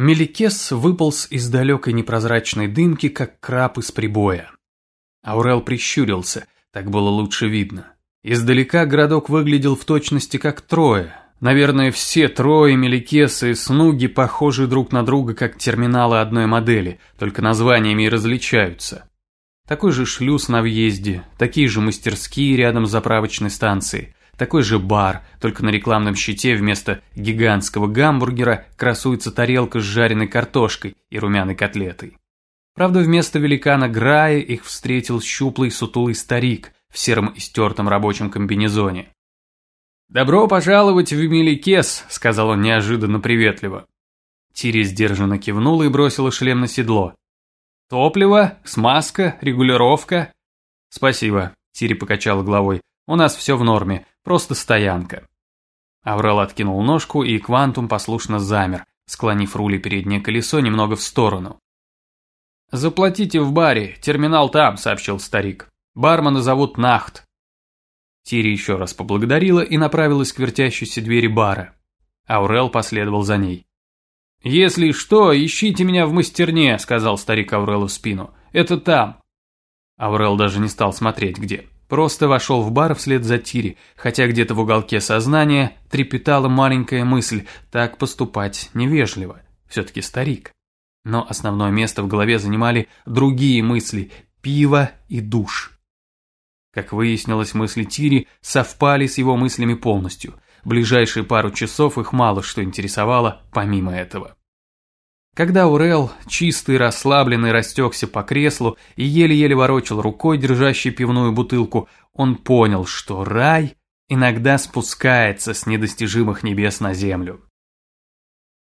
Меликес выполз из далекой непрозрачной дымки, как краб из прибоя. Аурел прищурился, так было лучше видно. Издалека городок выглядел в точности как трое. Наверное, все трое, Меликесы и Снуги, похожи друг на друга, как терминалы одной модели, только названиями и различаются. Такой же шлюз на въезде, такие же мастерские рядом с заправочной станцией, такой же бар, только на рекламном щите вместо гигантского гамбургера красуется тарелка с жареной картошкой и румяной котлетой. Правда, вместо великана Грая их встретил щуплый сутулый старик в сером истертом рабочем комбинезоне. «Добро пожаловать в Меликес», — сказал он неожиданно приветливо. Тири сдержанно кивнула и бросила шлем на седло. «Топливо? Смазка? Регулировка?» «Спасибо», — Тири покачала головой. «У нас все в норме. Просто стоянка. Аврал откинул ножку, и Квантум послушно замер, склонив рули переднее колесо немного в сторону. «Заплатите в баре, терминал там», — сообщил старик. «Бармена зовут Нахт». Тири еще раз поблагодарила и направилась к вертящейся двери бара. Аурел последовал за ней. «Если что, ищите меня в мастерне», — сказал старик Аурелу в спину. «Это там». Аурел даже не стал смотреть, где. Просто вошел в бар вслед за Тири, хотя где-то в уголке сознания трепетала маленькая мысль, так поступать невежливо, все-таки старик. Но основное место в голове занимали другие мысли – пиво и душ. Как выяснилось, мысли Тири совпали с его мыслями полностью. Ближайшие пару часов их мало что интересовало помимо этого. Когда Урел, чистый, расслабленный, растекся по креслу и еле-еле ворочал рукой, держащей пивную бутылку, он понял, что рай иногда спускается с недостижимых небес на землю.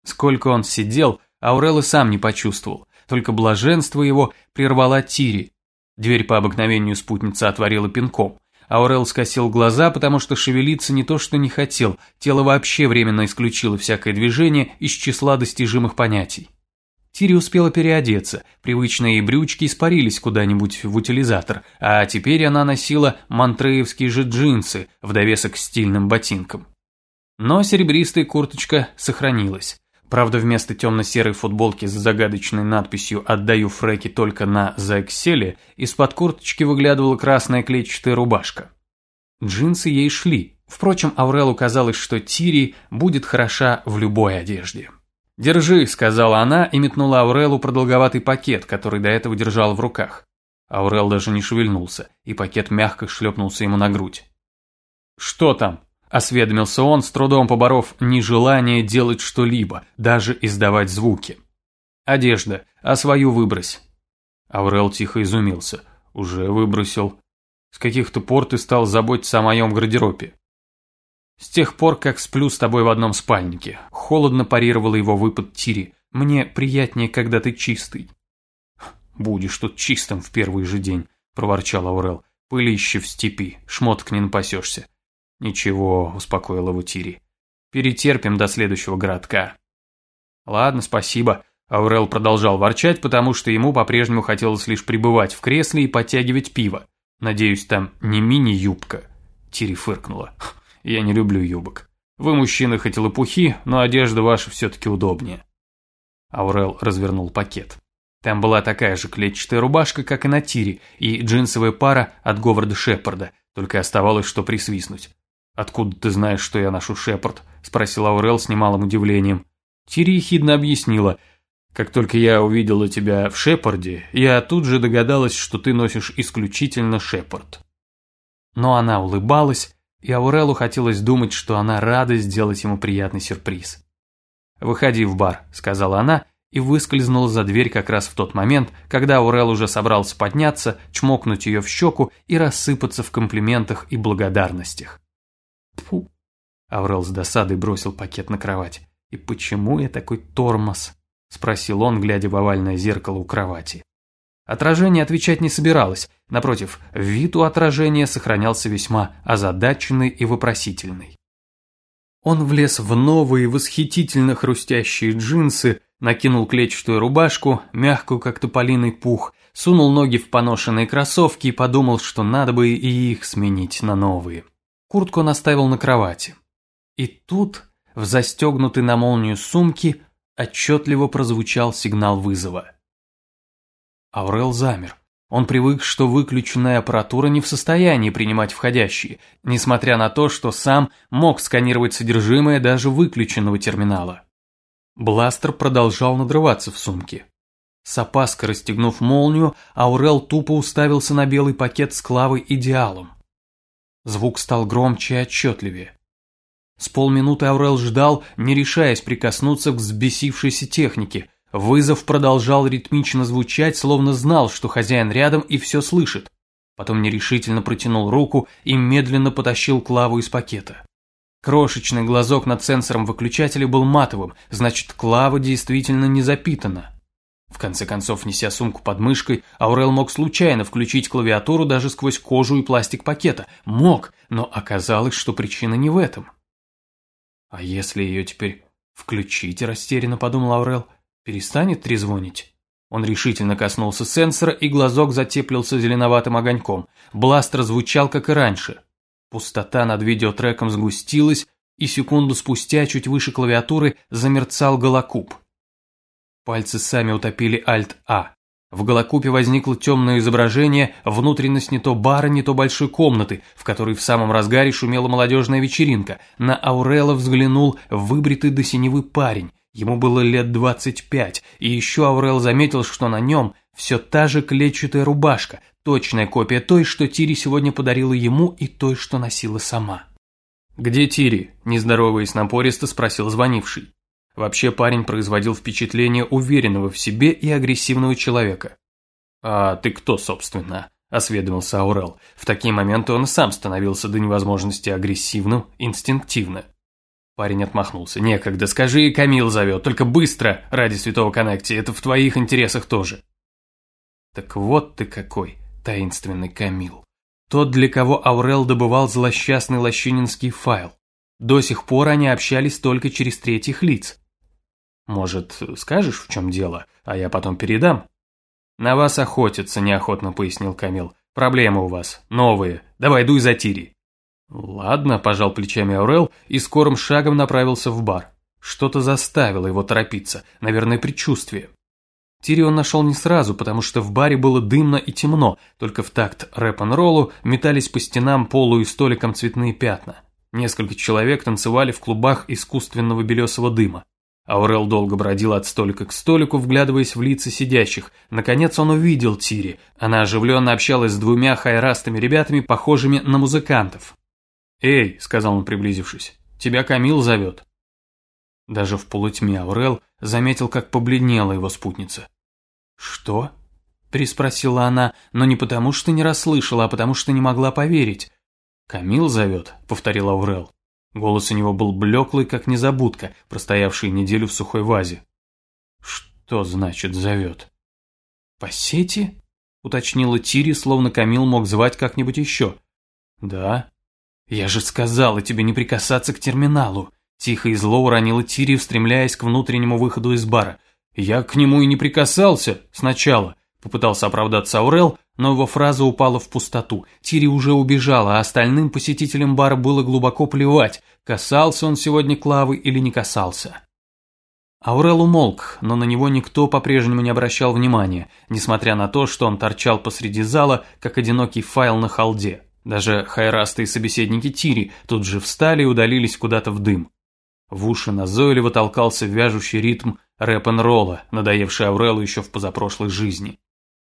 Сколько он сидел, Аурел и сам не почувствовал, только блаженство его прервала Тири. Дверь по обыкновению спутница отворила пинком. Аурел скосил глаза, потому что шевелиться не то что не хотел, тело вообще временно исключило всякое движение из числа достижимых понятий. Тири успела переодеться, привычные брючки испарились куда-нибудь в утилизатор, а теперь она носила мантреевские же джинсы в довесок к стильным ботинкам. Но серебристая курточка сохранилась. Правда, вместо темно-серой футболки с загадочной надписью «Отдаю фреки только на заэкселе» из-под курточки выглядывала красная клетчатая рубашка. Джинсы ей шли. Впрочем, Аврелу казалось, что Тири будет хороша в любой одежде. «Держи», — сказала она и метнула Аурелу продолговатый пакет, который до этого держал в руках. Аурел даже не шевельнулся, и пакет мягко шлепнулся ему на грудь. «Что там?» – осведомился он, с трудом поборов нежелание делать что-либо, даже издавать звуки. «Одежда, а свою выбрось». Аурел тихо изумился. «Уже выбросил. С каких-то пор ты стал заботиться о моем гардеробе?» С тех пор, как сплю с тобой в одном спальнике. Холодно парировала его выпад Тири. Мне приятнее, когда ты чистый. Будешь тут чистым в первый же день, проворчал Аурел. Пылище в степи, шмоток не напасешься. Ничего, успокоил его Тири. Перетерпим до следующего городка. Ладно, спасибо. Аурел продолжал ворчать, потому что ему по-прежнему хотелось лишь пребывать в кресле и подтягивать пиво. Надеюсь, там не мини-юбка. Тири фыркнула. Я не люблю юбок. Вы, мужчины, хоть и лопухи, но одежда ваша все-таки удобнее. Аурел развернул пакет. Там была такая же клетчатая рубашка, как и на тире, и джинсовая пара от Говарда Шепарда, только оставалось что присвистнуть. «Откуда ты знаешь, что я ношу Шепард?» – спросил Аурел с немалым удивлением. Тири ехидно объяснила. «Как только я увидела тебя в Шепарде, я тут же догадалась, что ты носишь исключительно Шепард». Но она улыбалась, и Аурелу хотелось думать, что она рада сделать ему приятный сюрприз. «Выходи в бар», — сказала она, и выскользнула за дверь как раз в тот момент, когда Аурел уже собрался подняться, чмокнуть ее в щеку и рассыпаться в комплиментах и благодарностях. Тьфу. Аурел с досадой бросил пакет на кровать. «И почему я такой тормоз?» – спросил он, глядя в овальное зеркало у кровати. Отражение отвечать не собиралось, напротив, вид у отражения сохранялся весьма озадаченный и вопросительный. Он влез в новые восхитительно хрустящие джинсы, накинул клетчатую рубашку, мягкую как тополиный пух, сунул ноги в поношенные кроссовки и подумал, что надо бы и их сменить на новые. Куртку он оставил на кровати. И тут, в застегнутой на молнию сумке, отчетливо прозвучал сигнал вызова. Аурел замер. Он привык, что выключенная аппаратура не в состоянии принимать входящие, несмотря на то, что сам мог сканировать содержимое даже выключенного терминала. Бластер продолжал надрываться в сумке. С опаской расстегнув молнию, Аурел тупо уставился на белый пакет с клавой идеалом. Звук стал громче и отчетливее. С полминуты Аурел ждал, не решаясь прикоснуться к взбесившейся технике. Вызов продолжал ритмично звучать, словно знал, что хозяин рядом и все слышит. Потом нерешительно протянул руку и медленно потащил Клаву из пакета. Крошечный глазок над сенсором выключателя был матовым, значит, Клава действительно не запитана. В конце концов, неся сумку под мышкой, Аурел мог случайно включить клавиатуру даже сквозь кожу и пластик пакета. Мог, но оказалось, что причина не в этом. А если ее теперь включить, растерянно подумал Аурел, перестанет трезвонить? Он решительно коснулся сенсора, и глазок затеплился зеленоватым огоньком. Бластер звучал, как и раньше. Пустота над видеотреком сгустилась, и секунду спустя, чуть выше клавиатуры, замерцал голокуб. Пальцы сами утопили Alt-A. В голокупе возникло темное изображение, внутренность не то бара, не то большой комнаты, в которой в самом разгаре шумела молодежная вечеринка. На Аурела взглянул выбритый до синевы парень. Ему было лет 25, и еще Аурел заметил, что на нем все та же клетчатая рубашка, точная копия той, что Тири сегодня подарила ему и той, что носила сама. «Где Тири?» – нездороваясь напористо спросил звонивший. Вообще парень производил впечатление уверенного в себе и агрессивного человека. «А ты кто, собственно?» – осведомился Аурел. В такие моменты он сам становился до невозможности агрессивным, инстинктивно. Парень отмахнулся. «Некогда, скажи, Камил зовет, только быстро, ради святого коннекти, это в твоих интересах тоже». Так вот ты какой, таинственный Камил. Тот, для кого Аурел добывал злосчастный лощининский файл. До сих пор они общались только через третьих лиц. Может, скажешь, в чем дело, а я потом передам? На вас охотятся, неохотно пояснил Камил. Проблемы у вас, новые. Давай, дуй за Тири. Ладно, пожал плечами Аурел и скорым шагом направился в бар. Что-то заставило его торопиться, наверное, предчувствие. Тири он нашел не сразу, потому что в баре было дымно и темно, только в такт рэп-н-роллу метались по стенам, полу и столикам цветные пятна. Несколько человек танцевали в клубах искусственного белесого дыма. Аурел долго бродил от столика к столику, вглядываясь в лица сидящих. Наконец он увидел Тири. Она оживленно общалась с двумя хайрастыми ребятами, похожими на музыкантов. «Эй», — сказал он, приблизившись, — «тебя Камил зовет». Даже в полутьме Аурел заметил, как побледнела его спутница. «Что?» – переспросила она, но не потому, что не расслышала, а потому, что не могла поверить. «Камил зовет», – повторил Аурел. Голос у него был блеклый, как незабудка, простоявший неделю в сухой вазе. «Что значит зовет?» «По сети?» – уточнила Тири, словно Камил мог звать как-нибудь еще. «Да». «Я же сказала тебе не прикасаться к терминалу», – тихо и зло уронила Тири, устремляясь к внутреннему выходу из бара. «Я к нему и не прикасался сначала», – попытался оправдаться Аурел, но его фраза упала в пустоту. Тири уже убежала, а остальным посетителям бара было глубоко плевать, касался он сегодня Клавы или не касался. Аурел умолк, но на него никто по-прежнему не обращал внимания, несмотря на то, что он торчал посреди зала, как одинокий файл на халде. Даже хайрастые собеседники Тири тут же встали и удалились куда-то в дым. В уши назойливо толкался вяжущий ритм рэп-н-ролла, надоевший Аурелу еще в позапрошлой жизни.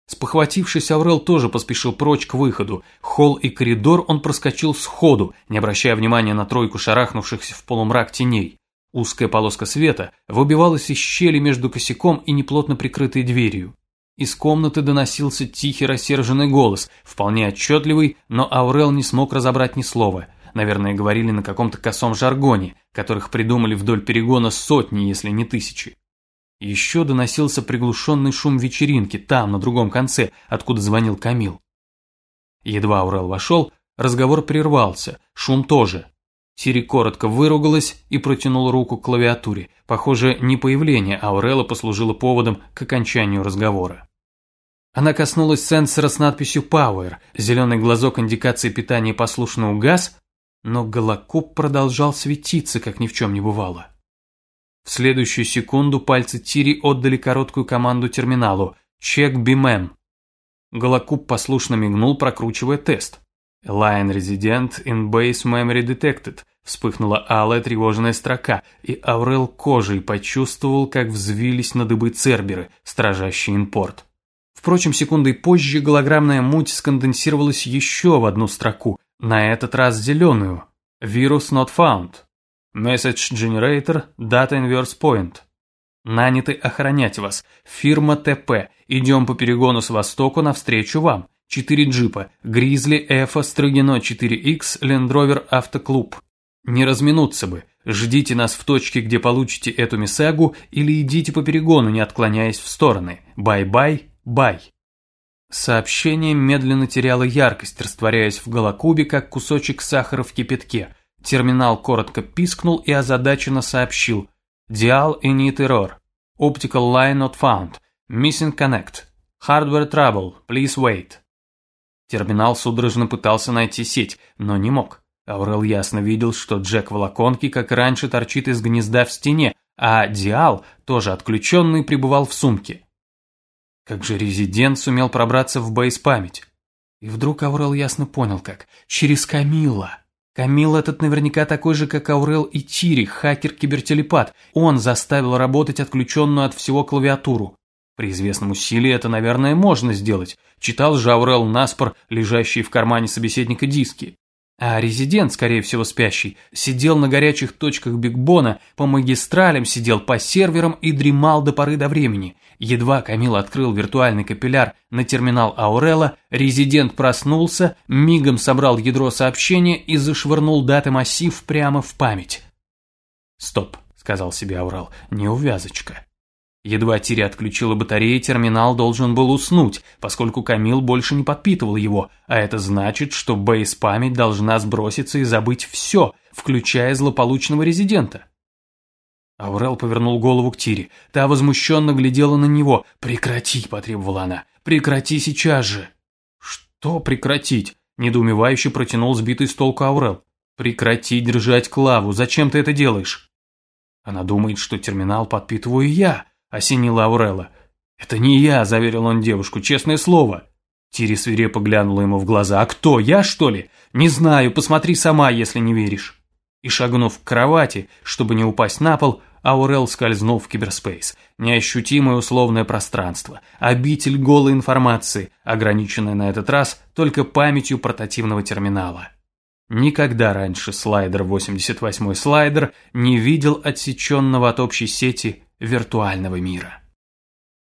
Спохватившись, Аурел тоже поспешил прочь к выходу. Холл и коридор он проскочил сходу, не обращая внимания на тройку шарахнувшихся в полумрак теней. Узкая полоска света выбивалась из щели между косяком и неплотно прикрытой дверью. Из комнаты доносился тихий рассерженный голос, вполне отчетливый, но Аурел не смог разобрать ни слова. Наверное, говорили на каком-то косом жаргоне, которых придумали вдоль перегона сотни, если не тысячи. Еще доносился приглушенный шум вечеринки там, на другом конце, откуда звонил Камил. Едва Аурел вошел, разговор прервался, шум тоже. Сири коротко выругалась и протянула руку к клавиатуре. Похоже, не появление Аурела послужило поводом к окончанию разговора. Она коснулась сенсора с надписью Power, зеленый глазок индикации питания послушно угас, но голокоп продолжал светиться, как ни в чем не бывало. В следующую секунду пальцы Тири отдали короткую команду терминалу «Check BMM». Голокуб послушно мигнул, прокручивая тест. «Line Resident in Base Memory Detected», вспыхнула алая тревожная строка, и Аурел кожей почувствовал, как взвились на дыбы церберы, стражащий импорт. Впрочем, секундой позже голограммная муть сконденсировалась еще в одну строку, на этот раз зеленую. Virus not found. Message generator, data inverse point. Наняты охранять вас. Фирма ТП. Идем по перегону с востоку навстречу вам. Четыре джипа. Гризли, Эфа, Строгино 4Х, Лендровер Автоклуб. Не разминуться бы. Ждите нас в точке, где получите эту мисагу, или идите по перегону, не отклоняясь в стороны. Bye-bye, bye. Сообщение медленно теряло яркость, растворяясь в голокубе, как кусочек сахара в кипятке. Терминал коротко пискнул и озадаченно сообщил. Dial init error. Optical line not found. Missing connect. Hardware trouble. Please wait. Терминал судорожно пытался найти сеть, но не мог. Аурел ясно видел, что Джек Волоконки, как раньше, торчит из гнезда в стене, а Диал, тоже отключенный, пребывал в сумке. Как же резидент сумел пробраться в бейс-память? И вдруг Аурел ясно понял как. Через Камила. Камил этот наверняка такой же, как Аурел и Тири, хакер-кибертелепат. Он заставил работать отключенную от всего клавиатуру. При известном усилии это, наверное, можно сделать. Читал же Аурел наспор, лежащий в кармане собеседника диски. А резидент, скорее всего спящий, сидел на горячих точках Бигбона, по магистралям сидел, по серверам и дремал до поры до времени. Едва Камил открыл виртуальный капилляр на терминал Аурела, резидент проснулся, мигом собрал ядро сообщения и зашвырнул даты-массив прямо в память. «Стоп», — сказал себе Аурел, — «неувязочка». Едва Тири отключила батареи, терминал должен был уснуть, поскольку Камил больше не подпитывал его, а это значит, что бейс-память должна сброситься и забыть все, включая злополучного резидента. Аурел повернул голову к Тири. Та возмущенно глядела на него. «Прекрати!» – потребовала она. «Прекрати сейчас же!» «Что прекратить?» – недоумевающе протянул сбитый с толку Аурел. «Прекрати держать Клаву. Зачем ты это делаешь?» Она думает, что терминал подпитываю я, – осенила Аурела. «Это не я», – заверил он девушку, – «честное слово». Тири свирепо глянула ему в глаза. «А кто, я, что ли? Не знаю, посмотри сама, если не веришь». И шагнув к кровати, чтобы не упасть на пол, Аурел скользнул в киберспейс. Неощутимое условное пространство, обитель голой информации, ограниченная на этот раз только памятью портативного терминала. Никогда раньше слайдер 88 слайдер не видел отсеченного от общей сети виртуального мира.